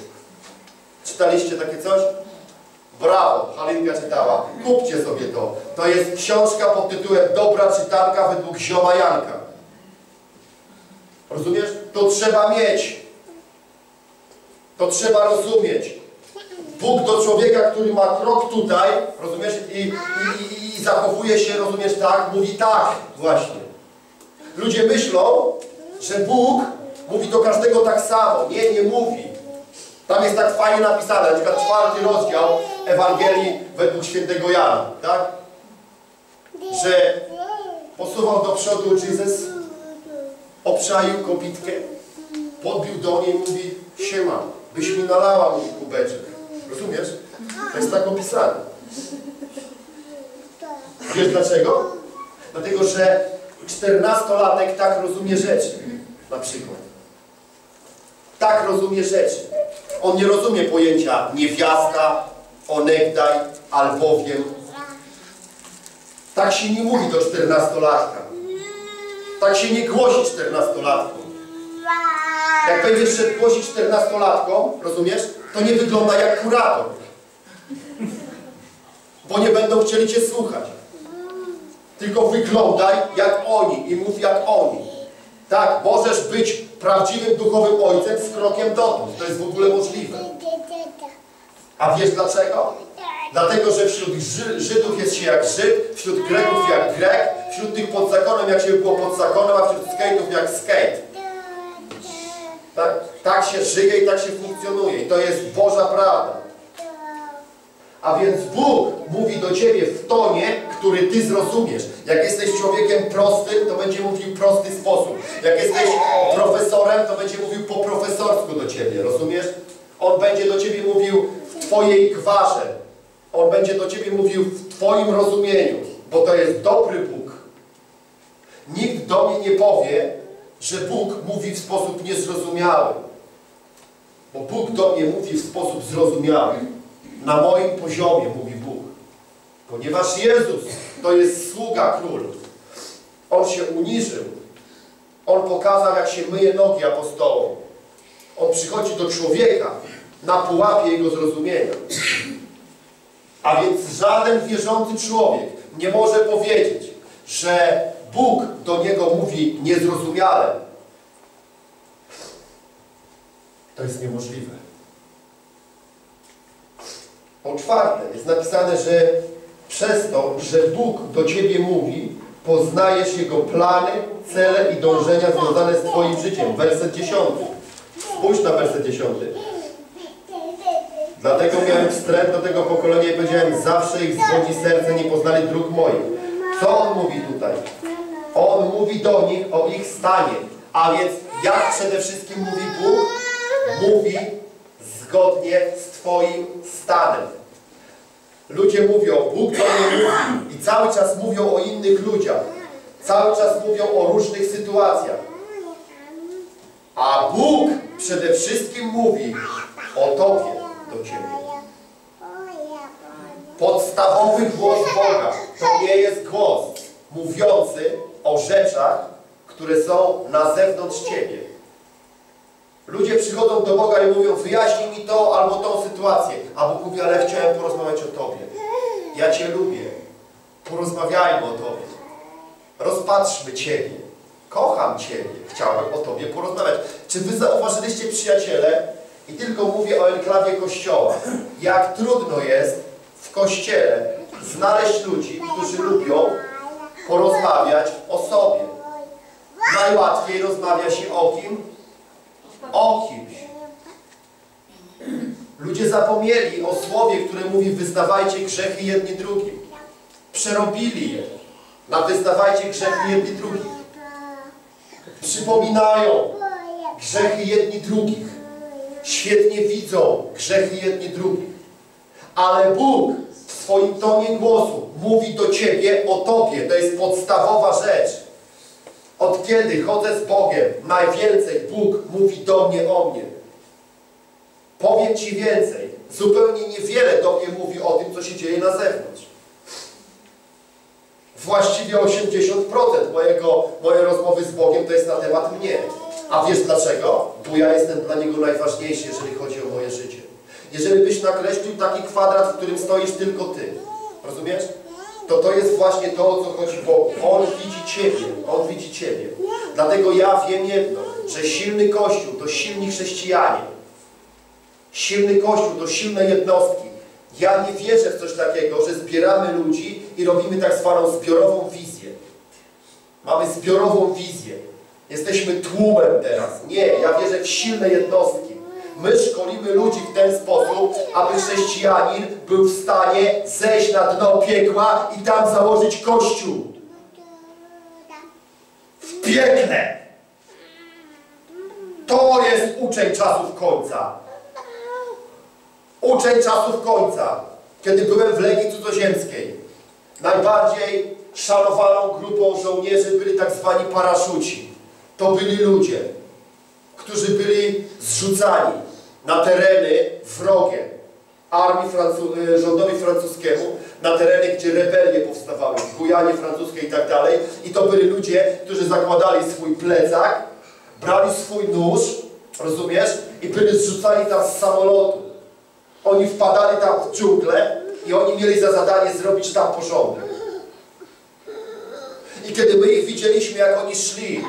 Czytaliście takie coś? Brawo, Halinka czytała. Kupcie sobie to. To jest książka pod tytułem Dobra czytanka według zioma Janka. Rozumiesz? To trzeba mieć. To trzeba rozumieć. Bóg do człowieka, który ma krok tutaj, rozumiesz, i, i, i, zachowuje się, rozumiesz, tak, mówi tak właśnie. Ludzie myślą, że Bóg mówi do każdego tak samo. Nie, nie mówi. Tam jest tak fajnie napisane, na przykład czwarty rozdział Ewangelii według świętego Jana, tak? Że posuwał do przodu Jezus, obszaił kopitkę, podbił do niej mówi, siema, byś mi nalała mój kubeczek. Rozumiesz? To jest tak opisane. Wiesz dlaczego? Dlatego, że czternastolatek tak rozumie rzeczy. Na przykład. Tak rozumie rzeczy. On nie rozumie pojęcia niewiasta, onegdaj, albowiem. Tak się nie mówi do czternastolatka. Tak się nie głosi czternastolatkom. Jak będziesz szedł głosić czternastolatkom, rozumiesz, to nie wygląda jak kurator. Bo nie będą chcieli Cię słuchać. Tylko wyglądaj jak oni i mów jak oni. Tak, możesz być prawdziwym duchowym ojcem z krokiem dotąd. To jest w ogóle możliwe. A wiesz dlaczego? Dlatego, że wśród Ży Żydów jest się jak Żyd, wśród Greków jak Grek, wśród tych pod zakonem jak się było pod zakonem, a wśród skate'ów jak skate. Tak, tak się żyje i tak się funkcjonuje. I to jest Boża prawda. A więc Bóg mówi do Ciebie w tonie, który Ty zrozumiesz. Jak jesteś człowiekiem prostym, to będzie mówił prosty sposób. Jak jesteś profesorem, to będzie mówił po profesorsku do Ciebie, rozumiesz? On będzie do Ciebie mówił w Twojej gwarze. On będzie do Ciebie mówił w Twoim rozumieniu, bo to jest dobry Bóg. Nikt do mnie nie powie, że Bóg mówi w sposób niezrozumiały. Bo Bóg do mnie mówi w sposób zrozumiały. Na moim poziomie mówi Bóg. Ponieważ Jezus to jest sługa król. On się uniżył. On pokazał, jak się myje nogi apostołom. On przychodzi do człowieka na pułapie jego zrozumienia. A więc żaden wierzący człowiek nie może powiedzieć, że Bóg do niego mówi niezrozumiale. To jest niemożliwe. Po czwarte, jest napisane, że przez to, że Bóg do Ciebie mówi, poznajesz Jego plany, cele i dążenia związane z Twoim życiem. Werset 10. Spójrz na werset 10. Dlatego miałem wstręt do tego pokolenia i powiedziałem, zawsze ich zwodni serce nie poznali dróg moich. Co On mówi tutaj? On mówi do nich o ich stanie. A więc jak przede wszystkim mówi Bóg? Mówi zgodnie z Twoim stanem. Ludzie mówią, Bóg do mnie mówi i cały czas mówią o innych ludziach. Cały czas mówią o różnych sytuacjach. A Bóg przede wszystkim mówi o Tobie do Ciebie. Podstawowy głos Boga to nie jest głos mówiący o rzeczach, które są na zewnątrz Ciebie. Ludzie przychodzą do Boga i mówią, wyjaśnij mi to albo tą sytuację. A Bóg mówi, ale chciałem porozmawiać o Tobie. Ja Cię lubię. Porozmawiajmy o Tobie. Rozpatrzmy Ciebie. Kocham Ciebie. Chciałbym o Tobie porozmawiać. Czy Wy zauważyliście, przyjaciele, i tylko mówię o enklawie Kościoła, jak trudno jest w Kościele znaleźć ludzi, którzy lubią porozmawiać o sobie. Najłatwiej rozmawia się o kim? O kimś. Ludzie zapomnieli o słowie, które mówi wyznawajcie grzechy jedni drugim. Przerobili je na wyznawajcie grzechy jedni drugich. Przypominają grzechy jedni drugich. Świetnie widzą grzechy jedni drugich. Ale Bóg w swoim tonie głosu mówi do Ciebie o Tobie. To jest podstawowa rzecz. Od kiedy chodzę z Bogiem, najwięcej Bóg mówi do mnie o mnie. Powiem Ci więcej. Zupełnie niewiele do mnie mówi o tym, co się dzieje na zewnątrz. Właściwie 80% mojego, mojej rozmowy z Bogiem to jest na temat mnie. A wiesz dlaczego? Bo ja jestem dla Niego najważniejszy, jeżeli chodzi o. Jeżeli byś nakreślił taki kwadrat, w którym stoisz tylko Ty, rozumiesz? To to jest właśnie to, o co chodzi Bogu. On widzi Ciebie, On widzi Ciebie. Dlatego ja wiem jedno, że silny Kościół to silni chrześcijanie. Silny Kościół to silne jednostki. Ja nie wierzę w coś takiego, że zbieramy ludzi i robimy tak zwaną zbiorową wizję. Mamy zbiorową wizję. Jesteśmy tłumem teraz. Nie, ja wierzę w silne jednostki. My szkolimy ludzi w ten sposób, aby chrześcijanin był w stanie zejść na dno piekła i tam założyć kościół. W piekle. To jest uczeń czasów końca. Uczeń czasów końca. Kiedy byłem w Legii Cudzoziemskiej, najbardziej szanowaną grupą żołnierzy byli tak zwani paraszuci. To byli ludzie, którzy byli zrzucani na tereny wrogie armii Francu rządowi francuskiemu, na tereny, gdzie rebelie powstawały, w Gujanie francuskiej i tak dalej. I to byli ludzie, którzy zakładali swój plecak, brali swój nóż, rozumiesz, i byli zrzucani tam z samolotu. Oni wpadali tam w dżunglę i oni mieli za zadanie zrobić tam porządek. I kiedy my ich widzieliśmy, jak oni szli,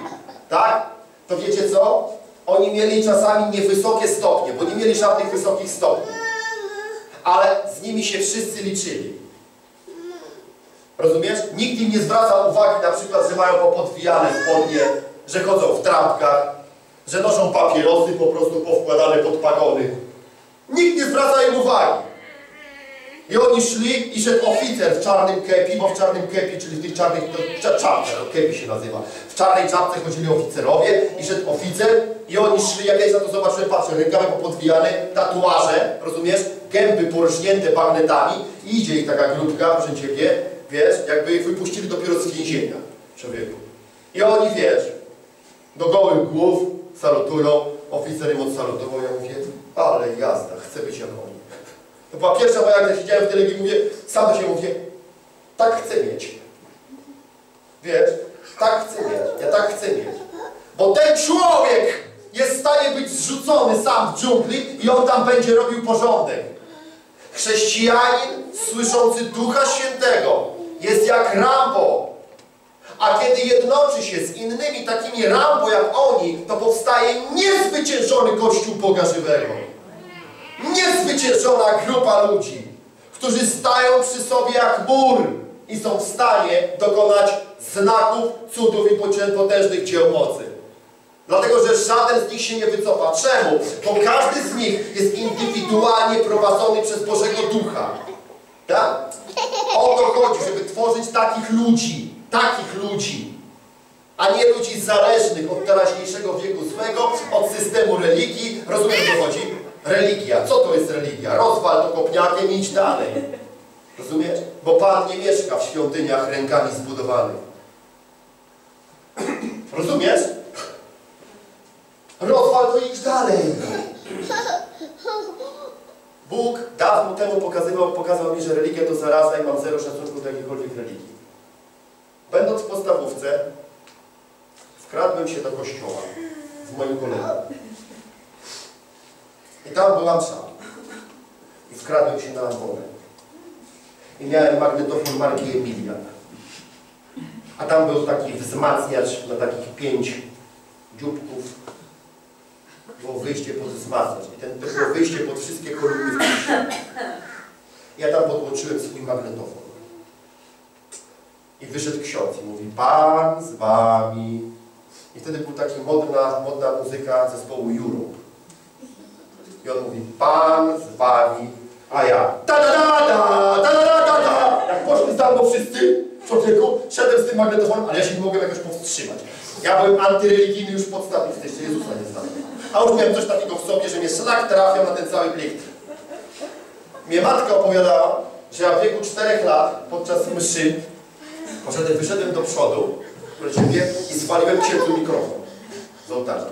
tak? To wiecie co? Oni mieli czasami niewysokie stopnie, bo nie mieli żadnych wysokich stopni. Ale z nimi się wszyscy liczyli. Rozumiesz? Nikt im nie zwraca uwagi na przykład, że mają popodwijane spodnie, że chodzą w trampkach, że noszą papierosy po prostu powkładane pod pagony. Nikt nie zwraca im uwagi. I oni szli i szedł oficer w czarnym kepi, bo w czarnym kepi, czyli w tych czarnych, czapce, to kepi się nazywa. W czarnej czapce chodzili oficerowie i szedł oficer i oni szli, jak ja na to zobaczyłem, patrzę, rękawy popodwijane, tatuaże, rozumiesz? Gęby porżnięte bagnetami i idzie ich taka grupka, proszę Ciebie, wiesz, jakby ich wypuścili dopiero z więzienia, człowieku. I oni, wiesz, do gołych głów salutują, oficer im odsalutował, ja mówię, ale jazda, chcę być jak oni. To była pierwsza moja, jak ja siedziałem w telewizji, mówię, sam do siebie mówię, tak chcę mieć. Wiesz, tak chcę mieć, ja tak chcę mieć. Bo ten człowiek jest w stanie być zrzucony sam w dżungli i on tam będzie robił porządek. Chrześcijanin słyszący Ducha Świętego jest jak Rambo. A kiedy jednoczy się z innymi takimi Rambo jak oni, to powstaje niezwyciężony Kościół Boga Żywego. Niezwyciężona grupa ludzi, którzy stają przy sobie jak mur i są w stanie dokonać znaków, cudów i potężnych dzieł mocy. Dlatego, że żaden z nich się nie wycofa. Czemu? Bo każdy z nich jest indywidualnie prowadzony przez Bożego Ducha. Tak? O to chodzi, żeby tworzyć takich ludzi, takich ludzi, a nie ludzi zależnych od teraźniejszego wieku złego, od systemu religii. Rozumiesz, o co chodzi? Religia. Co to jest religia? Rozwal to kopniakiem i idź dalej. Rozumiesz? Bo Pan nie mieszka w świątyniach rękami zbudowanych. Rozumiesz? Rozwal to idź dalej. Bóg dawno temu pokazywał, pokazał mi, że religia to zaraza i mam zero szacunku do jakiejkolwiek religii. Będąc w podstawówce, wkradłem się do kościoła z moim kolegą. I tam była msza. I wkradłem się na ambonę. I miałem magnetofon marki Emilian. A tam był taki wzmacniacz na takich pięć dzióbków. Było wyjście pod wzmacniacz. I ten, to było wyjście pod wszystkie kolumny. Ja tam podłączyłem swój magnetofon. I wyszedł ksiądz i mówi, Pan z wami. I wtedy był taki modna, modna muzyka zespołu Europe. I on mówi, Pan z wami, a ja ta da da da da da da da Jak poszli za mną wszyscy, człowieku, szedłem z tym magnetofonem, ale ja się nie mogłem jakoś powstrzymać. Ja byłem antyreligijny już podstawnie, jeszcze Jezusa nie znałem. A już miałem coś takiego w sobie, że mnie szlak trafiał na ten cały plikt. Mnie matka opowiadała, że ja w wieku 4 lat podczas mszy poszedłem, wyszedłem do przodu i zwaliłem księdzu mikrofon z ołtarza.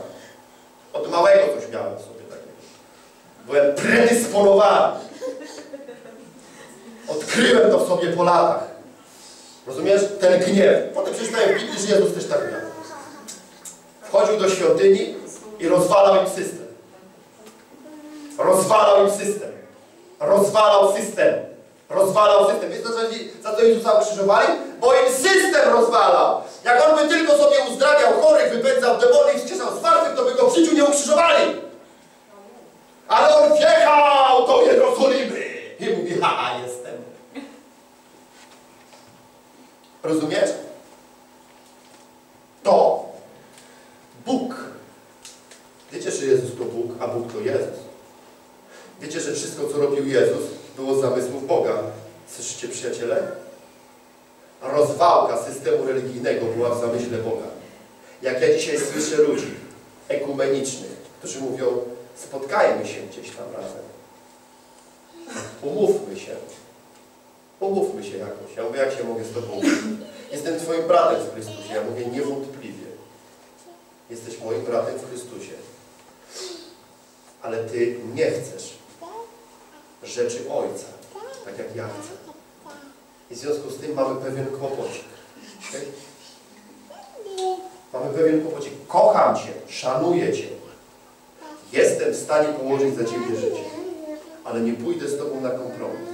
Od małego coś miałem. Byłem predysponowany. Odkryłem to w sobie po latach. Rozumiesz? Ten gniew. Potem przeczytałem w Biblii, że Jezus też tak miał. Wchodził do świątyni i rozwalał im system. Rozwalał im system. Rozwalał system. Rozwalał system. Wiesz, za co, Jezusa ukrzyżowali? Bo im system rozwalał. Jak on by tylko sobie uzdrawiał chorych, wypędzał demony i wskrzeszał zmartwych, to by go w życiu nie ukrzyżowali. Ale on wjechał do Jerozolimy i mówi, ha, jestem. Rozumiesz? To Bóg. Wiecie, że Jezus to Bóg, a Bóg to Jezus. Wiecie, że wszystko, co robił Jezus, było z zamysłów Boga. Słyszycie, przyjaciele? Rozwałka systemu religijnego była w zamyśle Boga. Jak ja dzisiaj słyszę ludzi ekumenicznych, którzy mówią, spotkajmy się gdzieś tam razem. Umówmy się. Umówmy się jakoś. Ja mówię, jak się mogę z Tobą umówić? Jestem Twoim bratem w Chrystusie. Ja mówię, niewątpliwie. Jesteś moim bratem w Chrystusie. Ale Ty nie chcesz rzeczy Ojca, tak jak ja chcę. I w związku z tym mamy pewien kłopocik. Okay? Mamy pewien kłopocik. Kocham Cię, szanuję Cię. Jestem w stanie położyć za Ciebie życie. Ale nie pójdę z Tobą na kompromis.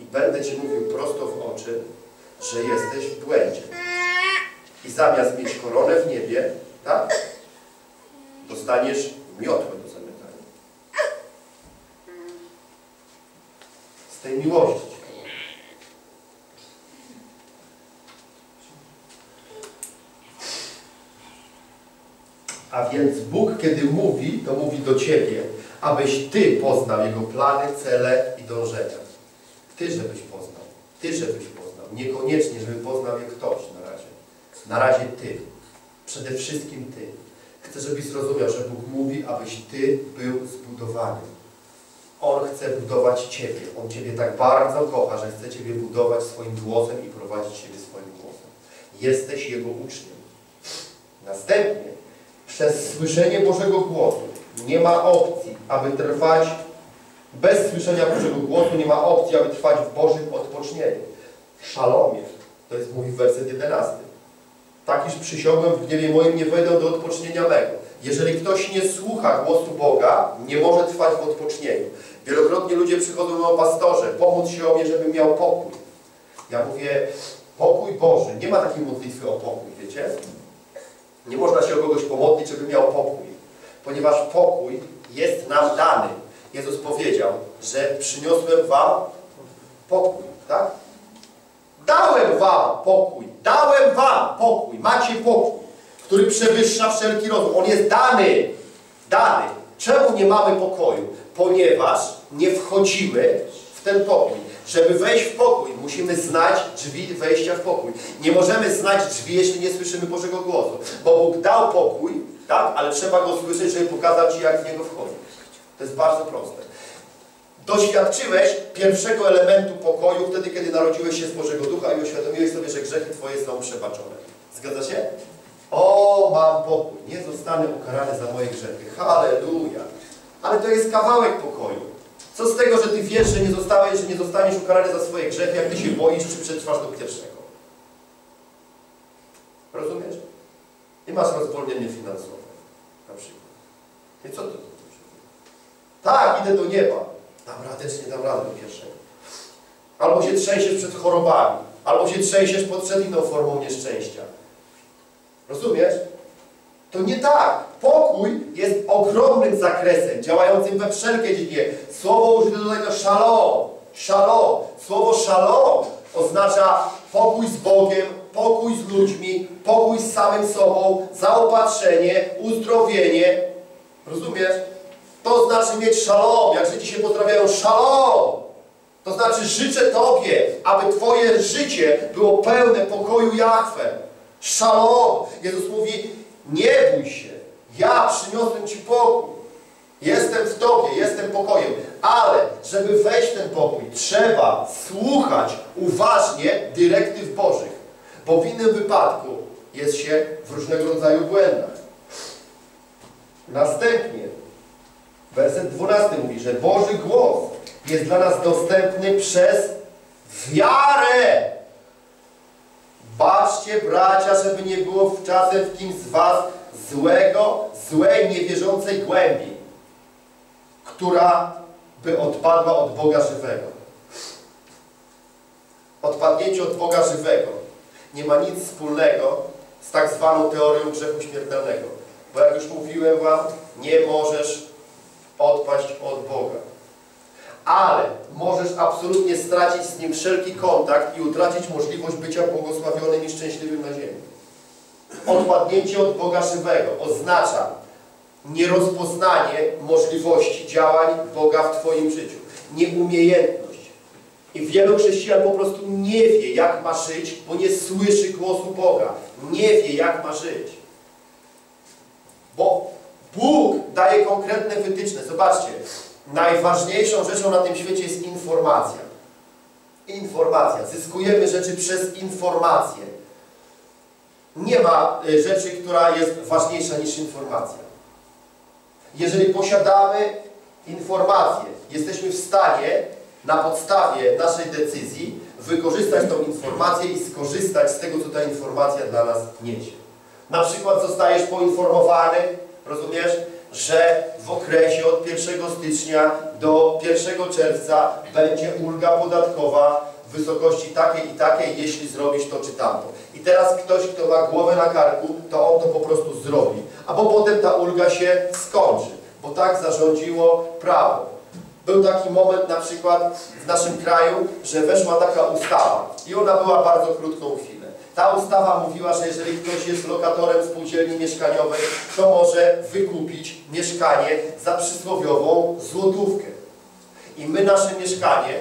I będę Ci mówił prosto w oczy, że jesteś w błędzie. I zamiast mieć koronę w niebie, tak? Dostaniesz miotłę do zamykania. Z tej miłości. A więc Bóg, kiedy mówi, to mówi do Ciebie, abyś Ty poznał Jego plany, cele i dążenia. Ty, żebyś poznał. Ty, żebyś poznał. Niekoniecznie, żeby poznał je ktoś na razie. Na razie Ty. Przede wszystkim Ty. Chcę, żebyś zrozumiał, że Bóg mówi, abyś Ty był zbudowany. On chce budować Ciebie. On Ciebie tak bardzo kocha, że chce Ciebie budować swoim głosem i prowadzić Ciebie swoim głosem. Jesteś Jego uczniem. Następnie, przez słyszenie Bożego głosu nie ma opcji, aby trwać bez słyszenia Bożego głosu, nie ma opcji, aby trwać w Bożym odpocznieniu. Szalomie. To jest mówi werset 11. Takiż przysiągłem w gniewie moim, nie wejdę do odpocznienia mego. Jeżeli ktoś nie słucha głosu Boga, nie może trwać w odpocznieniu. Wielokrotnie ludzie przychodzą do pastorze, pomóc się o mnie, żebym miał pokój. Ja mówię, pokój Boży. Nie ma takiej modlitwy o pokój, wiecie? Nie można się o kogoś pomodlić, żeby miał pokój. Ponieważ pokój jest nam dany. Jezus powiedział, że przyniosłem wam pokój, tak? Dałem wam pokój. Dałem wam pokój. Macie pokój, który przewyższa wszelki rozum. On jest dany. Dany. Czemu nie mamy pokoju? Ponieważ nie wchodzimy w ten pokój. Żeby wejść w pokój, musimy znać drzwi wejścia w pokój. Nie możemy znać drzwi, jeśli nie słyszymy Bożego głosu. Bo Bóg dał pokój, tak? ale trzeba go słyszeć, żeby pokazał Ci, jak w niego wchodzić. To jest bardzo proste. Doświadczyłeś pierwszego elementu pokoju wtedy, kiedy narodziłeś się z Bożego Ducha i uświadomiłeś sobie, że grzechy Twoje są przebaczone. Zgadza się? O, mam pokój. Nie zostanę ukarany za moje grzechy. Halleluja. Ale to jest kawałek pokoju. Co z tego, że Ty wiesz, że nie, zostałeś, że nie zostaniesz ukarany za swoje grzechy, jak Ty się boisz, czy przetrwasz do pierwszego? Rozumiesz? I masz rozwolnienie finansowe. Na przykład. I co Ty? Tak, idę do nieba. Dam radę, nie dam rady do pierwszego. Albo się trzęsiesz przed chorobami, albo się trzęsiesz przed inną formą nieszczęścia. Rozumiesz? To nie tak. Pokój jest ogromnym zakresem, działającym we wszelkie dziedzinie. Słowo użyte do tego shalom. Shalom. Słowo shalom oznacza pokój z Bogiem, pokój z ludźmi, pokój z samym sobą, zaopatrzenie, uzdrowienie. Rozumiesz? To znaczy mieć szalom. Jak Żydzi się pozdrawiają, szalom. To znaczy życzę Tobie, aby Twoje życie było pełne pokoju Jachwę. Szalom. Jezus mówi, nie bój się. Ja przyniosłem Ci pokój. Jestem w Tobie, jestem pokojem. Ale, żeby wejść w ten pokój, trzeba słuchać uważnie dyrektyw Bożych. Bo w innym wypadku jest się w różnego rodzaju błędach. Następnie Werset 12 mówi, że Boży głos jest dla nas dostępny przez wiarę. Baczcie, bracia, żeby nie było czasem w kimś z was złego, złej, niewierzącej głębi, która by odpadła od Boga żywego. Odpadnięcie od Boga żywego nie ma nic wspólnego z tak zwaną teorią grzechu śmiertelnego. Bo jak już mówiłem wam, nie możesz odpaść od Boga. Ale możesz absolutnie stracić z Nim wszelki kontakt i utracić możliwość bycia błogosławionym i szczęśliwym na ziemi. Odpadnięcie od Boga żywego oznacza nierozpoznanie możliwości działań Boga w Twoim życiu. Nieumiejętność. I wielu chrześcijan po prostu nie wie, jak ma żyć, bo nie słyszy głosu Boga. Nie wie, jak ma żyć. Bo Bóg daje konkretne wytyczne. Zobaczcie, najważniejszą rzeczą na tym świecie jest informacja. Informacja. Zyskujemy rzeczy przez informację. Nie ma y, rzeczy, która jest ważniejsza niż informacja. Jeżeli posiadamy informację, jesteśmy w stanie na podstawie naszej decyzji wykorzystać tą informację i skorzystać z tego, co ta informacja dla nas niesie. Na przykład zostajesz poinformowany, rozumiesz, że w okresie od 1 stycznia do 1 czerwca będzie ulga podatkowa w wysokości takiej i takiej, jeśli zrobisz to czy tamto. I teraz ktoś, kto ma głowę na karku, to on to po prostu zrobi. A bo potem ta ulga się skończy, bo tak zarządziło prawo. Był taki moment na przykład w naszym kraju, że weszła taka ustawa i ona była bardzo krótką chwilę. Ta ustawa mówiła, że jeżeli ktoś jest lokatorem spółdzielni mieszkaniowej, to może wykupić mieszkanie za przysłowiową złotówkę. I my nasze mieszkanie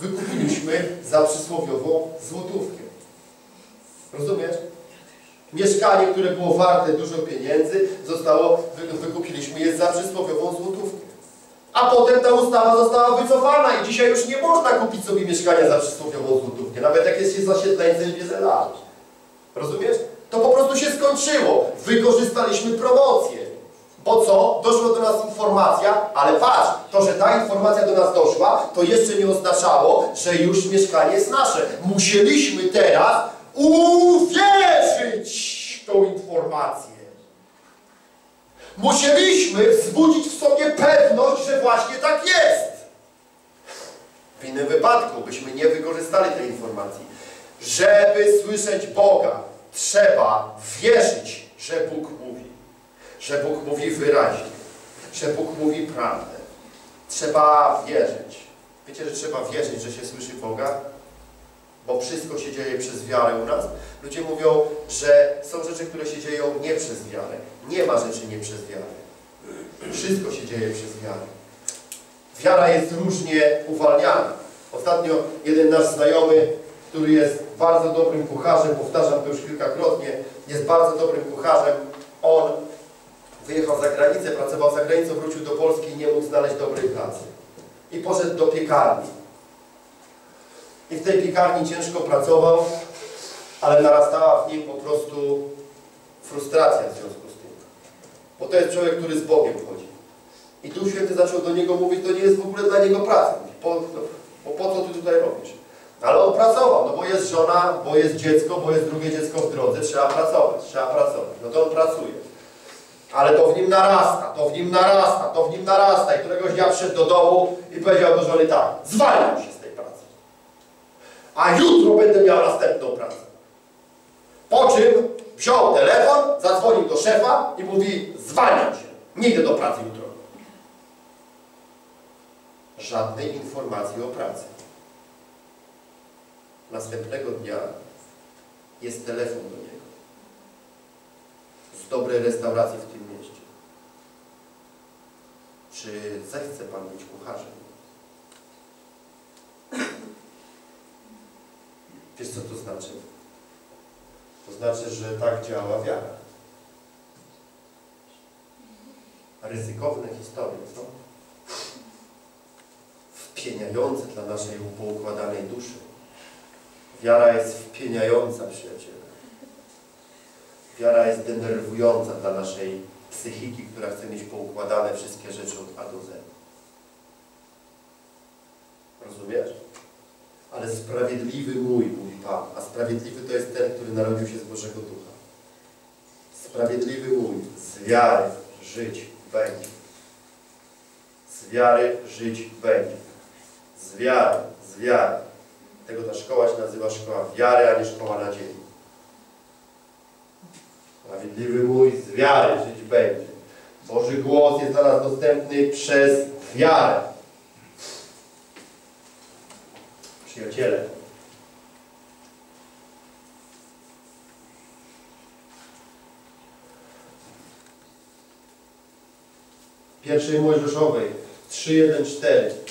wykupiliśmy za przysłowiową złotówkę. Rozumiesz? Mieszkanie, które było warte dużo pieniędzy, zostało, wy, wykupiliśmy je za przysłowiową złotówkę. A potem ta ustawa została wycofana i dzisiaj już nie można kupić sobie mieszkania za przysłowiową złotówkę, nawet jak jest się zasiedleńcem wiele lat. Rozumiesz? To po prostu się skończyło. Wykorzystaliśmy promocję. Bo co? Doszła do nas informacja, ale patrz, to, że ta informacja do nas doszła, to jeszcze nie oznaczało, że już mieszkanie jest nasze. Musieliśmy teraz uwierzyć tą informację. Musieliśmy wzbudzić w sobie pewność, że właśnie tak jest. W innym wypadku byśmy nie wykorzystali tej informacji. Żeby słyszeć Boga, trzeba wierzyć, że Bóg mówi. Że Bóg mówi wyraźnie. Że Bóg mówi prawdę. Trzeba wierzyć. Wiecie, że trzeba wierzyć, że się słyszy Boga? Bo wszystko się dzieje przez wiarę u nas. Ludzie mówią, że są rzeczy, które się dzieją nie przez wiarę. Nie ma rzeczy nie przez wiarę. Wszystko się dzieje przez wiarę. Wiara jest różnie uwalniana. Ostatnio jeden nasz znajomy, który jest bardzo dobrym kucharzem, powtarzam to już kilkakrotnie, jest bardzo dobrym kucharzem. On wyjechał za granicę, pracował za granicą, wrócił do Polski i nie mógł znaleźć dobrej pracy. I poszedł do piekarni. I w tej piekarni ciężko pracował, ale narastała w nim po prostu frustracja w związku z tym. Bo to jest człowiek, który z Bogiem chodzi. I tu święty zaczął do niego mówić, to nie jest w ogóle dla niego praca. No, bo po co ty tutaj robisz? Ale on pracował, no bo jest żona, bo jest dziecko, bo jest drugie dziecko w drodze, trzeba pracować, trzeba pracować. No to on pracuje. Ale to w nim narasta, to w nim narasta, to w nim narasta. I któregoś dnia przyszedł do domu i powiedział do żony tak, zwalniam się z tej pracy. A jutro będę miał następną pracę. Po czym wziął telefon, zadzwonił do szefa i mówi, zwalniam się, nie idę do pracy jutro. Żadnej informacji o pracy. Następnego dnia jest telefon do niego. Z dobrej restauracji w tym mieście. Czy zechce Pan być kucharzem? Wiesz co to znaczy? To znaczy, że tak działa wiara. Ryzykowne historie są wpieniające dla naszej poukładanej duszy. Wiara jest wpieniająca, przyjaciele. Wiara jest denerwująca dla naszej psychiki, która chce mieć poukładane wszystkie rzeczy od A do Z. Rozumiesz? Ale sprawiedliwy mój, mówi Pan, a sprawiedliwy to jest ten, który narodził się z Bożego Ducha. Sprawiedliwy mój, z wiary żyć będzie. Z wiary żyć będzie. Z wiary, z wiary. Tego ta szkoła się nazywa szkoła wiary, a nie szkoła nadziei. Sprawiedliwy mój, z wiary żyć będzie. Boży głos jest dla nas dostępny przez wiarę. Przyjaciele, pierwszej Mojżeszowej 3.1.4